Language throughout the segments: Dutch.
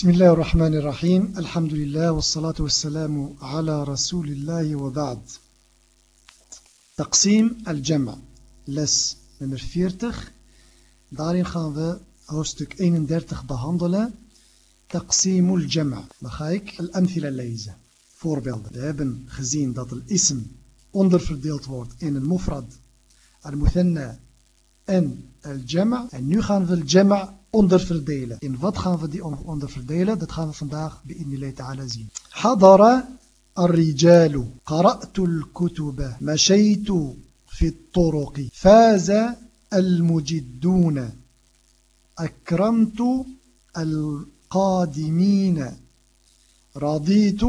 بسم الله الرحمن الرحيم الحمد لله والصلاة والسلام على رسول الله وبعد تقسيم الجمع لس نمر 40 دارين gaan we hoofdstuk 31 بهاندلا تقسيم الجمع بخايك الأمثلة الليزة فوربيلد We hebben gezien dat de ism onderverdeeld wordt in المفرد المثنى ان الجمع and nu الجمع onderverdelen. In wat gaan we die onderverdelen? Dat gaan we vandaag bi'idnillah ta'ala zien. Hadara الرجال قرأت الكتب مشيت في الطرق فاز المجدون أكرمت القادمين رضيت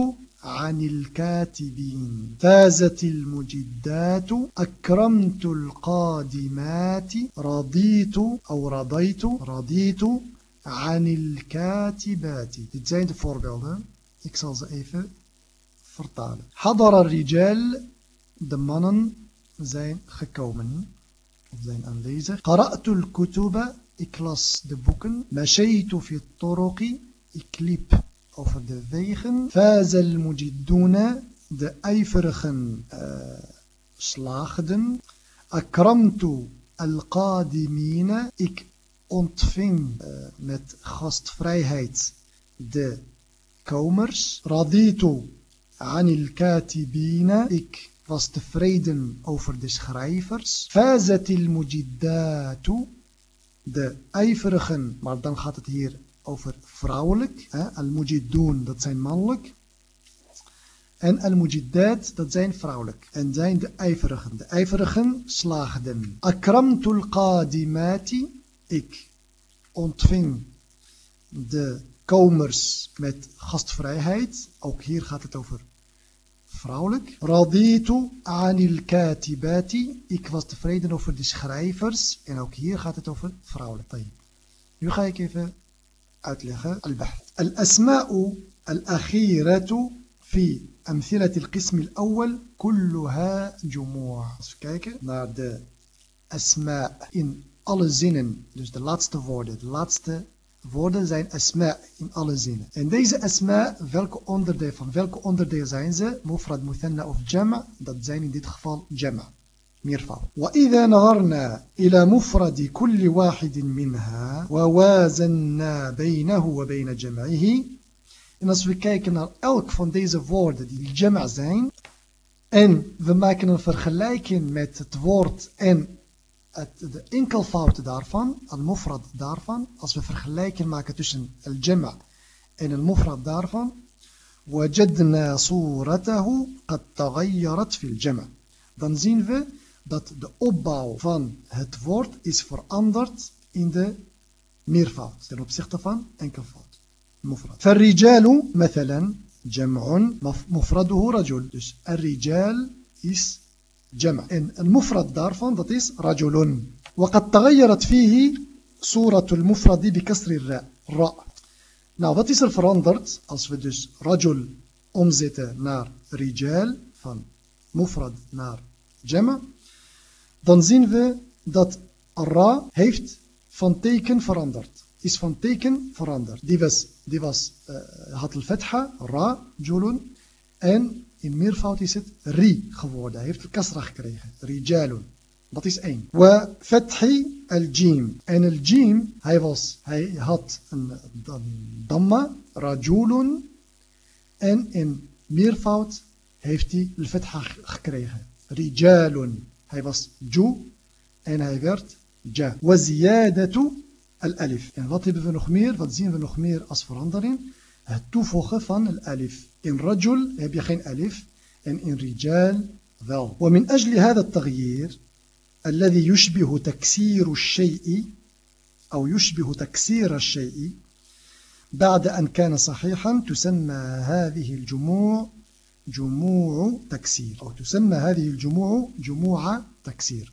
عن الكاتبين فازت المجدات أكرمت القادمات رضيت أو رضيت رضيت عن الكاتبات Dit zijn de voorbeelden. Ik zal ze even vertalen. حضر الرجال De mannen zijn gekomen. Of zijn aanwezig. قرأت الكتب Ik las de boeken. مشيت في الطرق Ik liep over de wegen. Fazel mujiduna, de ijverigen uh, slaagden. Akramtu al-qadimina, ik ontving uh, met gastvrijheid de komers. Raditu anil katibina, ik was tevreden over de schrijvers. Fazatil mujiddatu, de ijverigen, maar dan gaat het hier over vrouwelijk. Al-mujiddoon, dat zijn mannelijk. En al-mujiddat, dat zijn vrouwelijk. En zijn de ijverigen. De ijverigen slaagden. Akramtul. Ik ontving de komers met gastvrijheid. Ook hier gaat het over vrouwelijk. Raditu anil. Ik was tevreden over de schrijvers. En ook hier gaat het over vrouwelijk. Nu ga ik even uitleggen. البحث الأسماء الأخيرة في أمثلة القسم الأول كلها جموع Als we kijken naar de asma in alle zinnen, dus de laatste woorden, de laatste woorden zijn asma in alle zinnen. En deze asma, welke onderdeel, van welke onderdeel zijn ze? Mufrad, muthanna of jama? Dat zijn in dit geval jama. Meervoud. وإذا نظرنا إلى مفرد كل واحد منها ووازنا بينه وبين جمعه En als we kijken naar elk van deze woorden die jama' zijn en we maken een vergelijking met het woord en het, de enkelvoud daarvan, al-mufrad daarvan, als we vergelijking maken tussen al-jama' en al-mufrad daarvan, وجدنا صورته قد تغيرت في الجمع. Dan zien we dat de opbouw van het woord is veranderd in de meervoud ten opzichte van enkelvoud. Mufrad. فالرجال مثلا جمع مفرده رجل. Dus الرجال is جمع. En een mufrad daarvan dat is رجل. وقد تغيرت فيه صورة المفرد بكسر الراء. راء. Nou, wat is er veranderd als we dus rajul omzetten naar rijal, van mufrad naar jama? Dan zien we dat ra heeft van teken veranderd. Is van teken veranderd. Die was, die was uh, had al-fatha, ra, julun. En in meervoud is het ri geworden. Hij heeft kasra gekregen. Rijalun. Dat is één. Wa fathi al-jim. En al-jim, hij, was, hij had een, een damma, rajulun. En in meervoud heeft hij al-fatha gekregen. Rijalun. Hij was ju en hij werd ja. Waziyadatu al-alif. En wat hebben we nog meer? Wat zien we nog meer als verandering? Het toevoegen van al-alif. In rajul heb je geen alif en in rijal wel. ومن أجل هذا التغيير الذي يشبه تكسير الشيء أو يشبه تكسير الشيء بعد أن كان صحيحا تسمى هذه الجموع جموع تكسير أو تسمى هذه الجموع جموع تكسير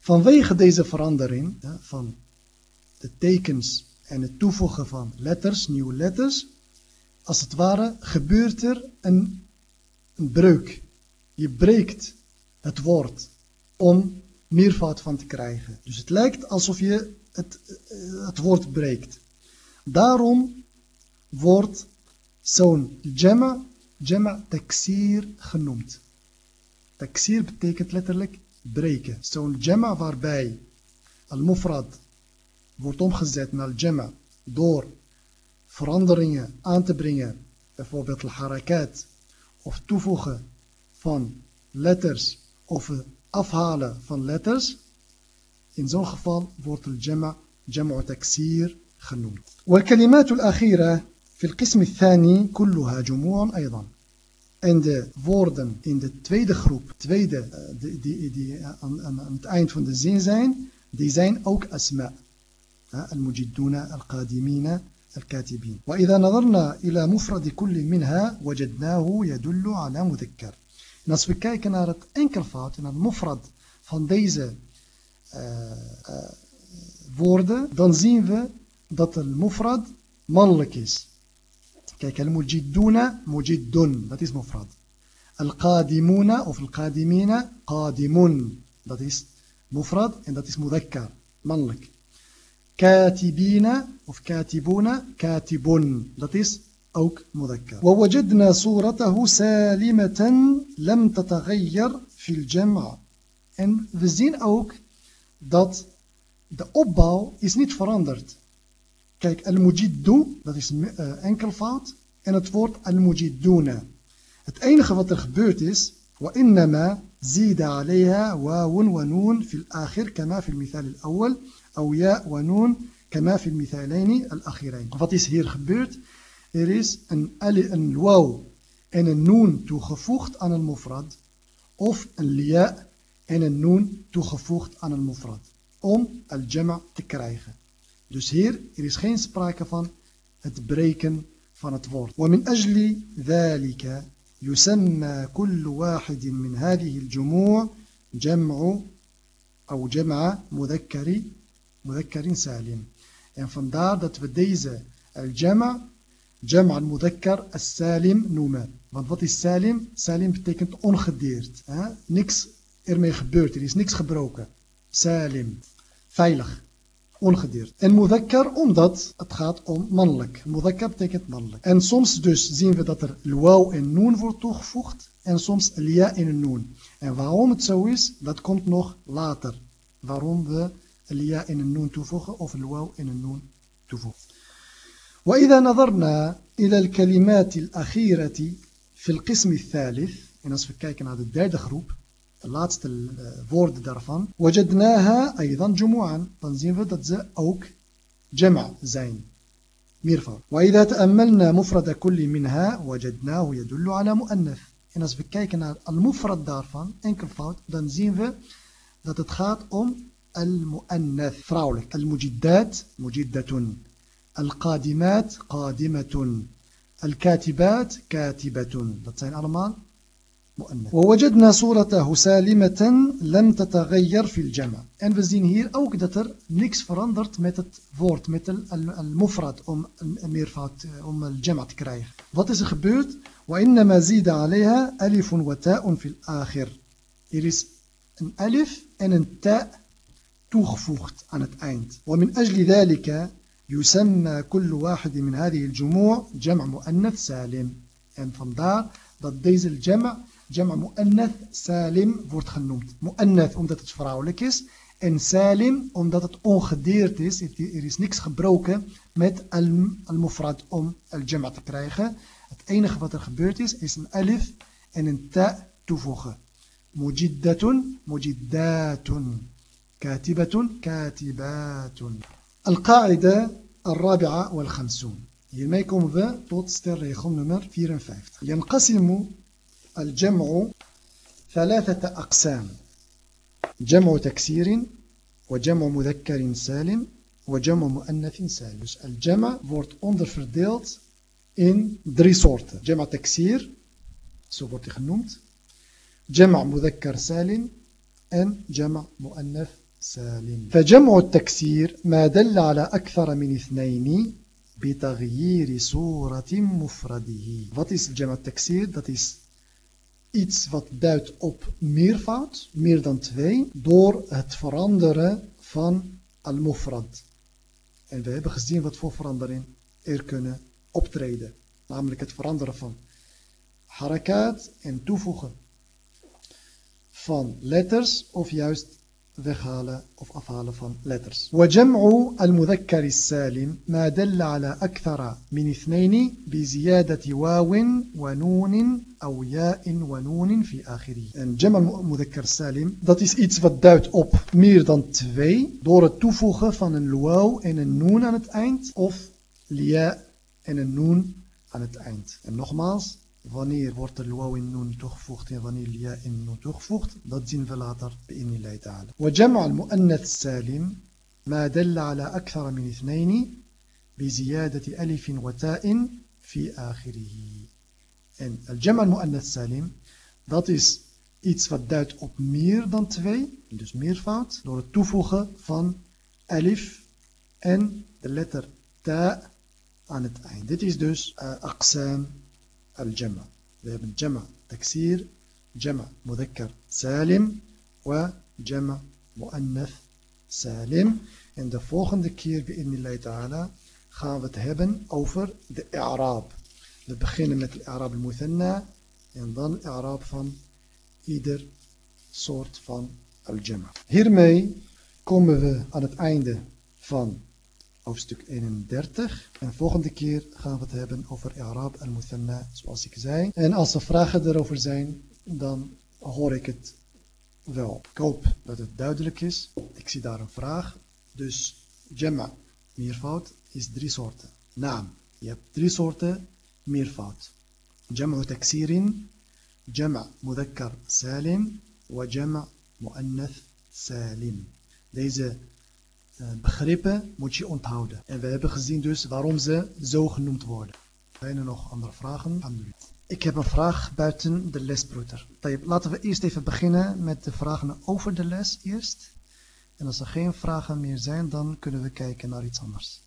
Vanwege deze verandering ja, van de tekens en het toevoegen van letters, nieuwe letters, als het ware gebeurt er een, een breuk. Je breekt het woord om meervoud van te krijgen. Dus het lijkt alsof je het, het woord breekt. Daarom wordt zo'n jama, جمع تكسير خنومت تكسير بتيكت لترلك بريك سو الجمع ضرباي المفرد وطوم خزيت مع الجمع دور فراندرينة انتبرينة بفوبيت الحركات اوف toevoegen van letters اوف افهالا van letters. In zo'n geval wordt الجمع جمع تكسير taksir والكلمات الأخيرة في القسم الثاني كلها جموع أيضا. En de woorden in de tweede groep, tweede, die, die, die aan, aan, het eind van de zin zijn, die zijn ook asma. المجدون القادمين الكاتبين وإذا نظرنا إلى مفرد كل منها وجدناه يدل على مذكر En als we kijken naar het enkelvoud, naar het mufrad van deze uh, uh, woorden, dan zien we dat het mufrad mannelijk is. كيك المجدون مجد. ذات اسم مفرد. القادمون أو في القادمين قادم ذات اسم مفرد ذات اسم مذكر. منلك كاتبين أو في كاتبون كاتب ذات اسم أو مذكر. ووجدنا صورته سالمة لم تتغير في الجمع. إن فزين أوك ذات de opbouw is niet veranderd Kijk, al-mujiddu, dat is uh, enkelvoud. En het woord al-mujidduna. Het enige wat er gebeurd is, وإنما زيد عليها واو ونون في الآخر كما في المثال الأول أو ياء ونون كما في المثالين الأخيرين. Wat is hier gebeurd? Er is een, een waw en een noon toegevoegd aan een mufrad. Of een lia en een noon toegevoegd aan een mufrad. Om al-jama te krijgen. Dus hier er is geen sprake van het breken van het woord. ومن أجل ذلك يسمى كل واحد من هذه الجموع جمع أو جمع مذكر مذكر سالم. En vandaar dat we deze al-jama Jam' al-mudakkar as-salim noemen. Want wat is salim? Salim betekent ongedeerd. Hè? Niks ermee gebeurd, er is niks gebroken. Salim, veilig, ongedeerd. En mudakkar omdat het gaat om mannelijk. Mudakkar betekent mannelijk. En soms dus zien we dat er luau en noon wordt toegevoegd. En soms lia en een noon. En waarom het zo is, dat komt nog later. Waarom we lia en een noon toevoegen of luau en een noon toevoegen. وإذا نظرنا إلى الكلمات الأخيرة في القسم الثالث en als we kijken naar de derde groep de laatste uh, woorden daarvan وجدناها أيضا جموعا dan zien we dat ze ook جمع zijn meervoud وإذا تأملنا مفرد كل منها وجدناه يدل على مؤنث en als we kijken naar al-mufrad daarvan enkelvoud dan zien we dat het gaat om al-mu'annath vrouwelijk al-mujiddat mujiddatun القادمات قادمة الكاتبات كاتبة dat zijn allemaal ووجدنا صورته سالمة لم تتغير في الجمع en we zien hier ook dat er niks verandert met het woord met المفرد om meervoud om الجمع te krijgen wat is er gebeurd وإنما زيد عليها ألف وتاء في الآخر er is een alif en een ta toegevoegd aan het eind ومن أجل ذلك يسمى كل واحد من هذه الجموع جمع مؤنث سالم en vandaar dat deze jama jama mu'annath salim wordt genoemd mu'annath omdat het vrouwelijk is en salim omdat het ongedeerd is er is niks gebroken met al-mufrad om al-jama te krijgen het enige wat er gebeurd is is een alif en een ta toevoegen mujiddatun mujiddatun katibatun katibatun القاعدة الرابعة والخمسون hiermee komen we tot stelregel nummer 54 ينقسم الجمع ثلاثة أقسام جمع تكسير وجمع مذكر سالم وجمع مؤنث سالم الجمع wordt onderverdeeld in drie soorten. جمع تكسير zo wordt hij جمع مذكر سالم en جمع مؤنث سالم. فجمع التكسير ما دل على أكثر من اثنين بتغيير صورة مفرده. Wat is جمع التكسير? Is iets wat duidt op meervoud, meer dan twee, door het veranderen van al-mufrad. En we hebben gezien wat voor verandering er kunnen optreden. Namelijk het veranderen van harakaat en toevoegen van letters of juist weghalen of afhalen van letters. وجمع المذكر السالم ما دل على أكثر من اثنين بزيادة واو ونون أو ياء ونون في آخره. En جمع المذكر السالم dat is iets wat duidt op meer dan twee door het toevoegen van een waw en een noon aan het eind of lia en een noon aan het eind. En nogmaals, wanneer wordt er waw in noon toegevoegd en wanneer lia in noon toegevoegd, dat zien we later بإذن ta'ala. وجمع المؤنث السالم ما دل على أكثر من اثنين بزيادة ألف وتاء في آخره. En al-jam' al-mu'annath salim, dat is iets wat duidt op meer dan twee, dus meervoud, door het toevoegen van alif en de letter ta aan het eind. Dit is dus uh, aqsam al-jama. We hebben jama mudhakkar salim wa jama muannath salim. En de volgende keer bi'idnillahi ta'ala gaan we het hebben over de i'raab. We beginnen met de i'raab al-muthanna en dan i'raab van ieder soort van al-jama. Hiermee komen we aan het einde van hoofdstuk 31. En volgende keer gaan we het hebben over Arab en Muthanna, zoals ik zei. En als er vragen erover zijn, dan hoor ik het wel. Ik hoop dat het duidelijk is. Ik zie daar een vraag. Dus Jemma, meervoud, is drie soorten. Naam, je hebt drie soorten meervoud. Jam'a taksirin, Jam'a mudakkar salim, wa Jam'a muannath salim. Deze begrippen moet je onthouden. En we hebben gezien dus waarom ze zo genoemd worden. Zijn er nog andere vragen? Ik heb een vraag buiten de lesbroeder. Laten we eerst even beginnen met de vragen over de les eerst. En als er geen vragen meer zijn, dan kunnen we kijken naar iets anders.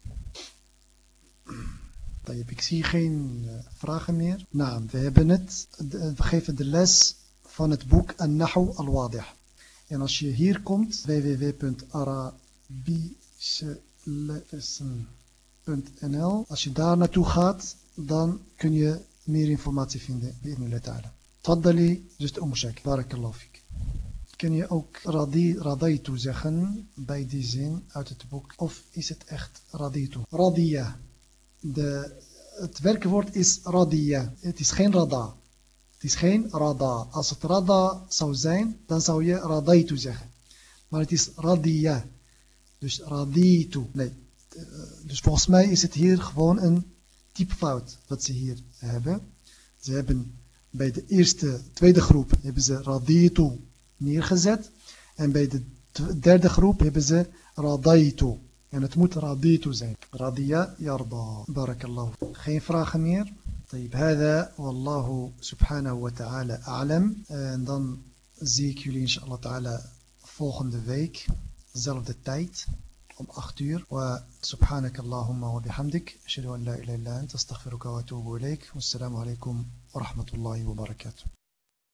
Ik zie geen uh, vragen meer. Nou, we hebben het. we geven de les van het boek An-Nahu al-Wadih. En als je hier komt, www.ara bicelessen.nl. Als je daar naartoe gaat, dan kun je meer informatie vinden bij Allah Ta'ala. Taddali, dus de omshak. Barakallahu. Kun je ook radi, radaitu zeggen bij die zin uit het boek? Of is het echt raditu? Radia. De, het werkwoord is radia. Het is geen rada. Het is geen rada. Als het rada zou zijn, dan zou je radaitu zeggen. Maar het is radia. Dus raditu. Nee. Eh, dus volgens mij is het hier gewoon een typfout wat ze hier hebben. Ze hebben bij de eerste, tweede groep hebben ze raditu neergezet. En bij de derde groep hebben ze radaitu. En het moet raditu zijn. Radia yarda. Barakallahu. Geen vragen meer. طيب هذا والله سبحانه وتعالى أعلم en dan zie ik jullie inshallah ta'ala volgende week dezelfde tijd om 8 uur. Wa subhanak Allahumma wa bihamdik. Ashhadu an la ilaha illa anta astaghfiruka wa atubu ilaik. Wassalamu alaikum wa rahmatullahi wa barakatuh.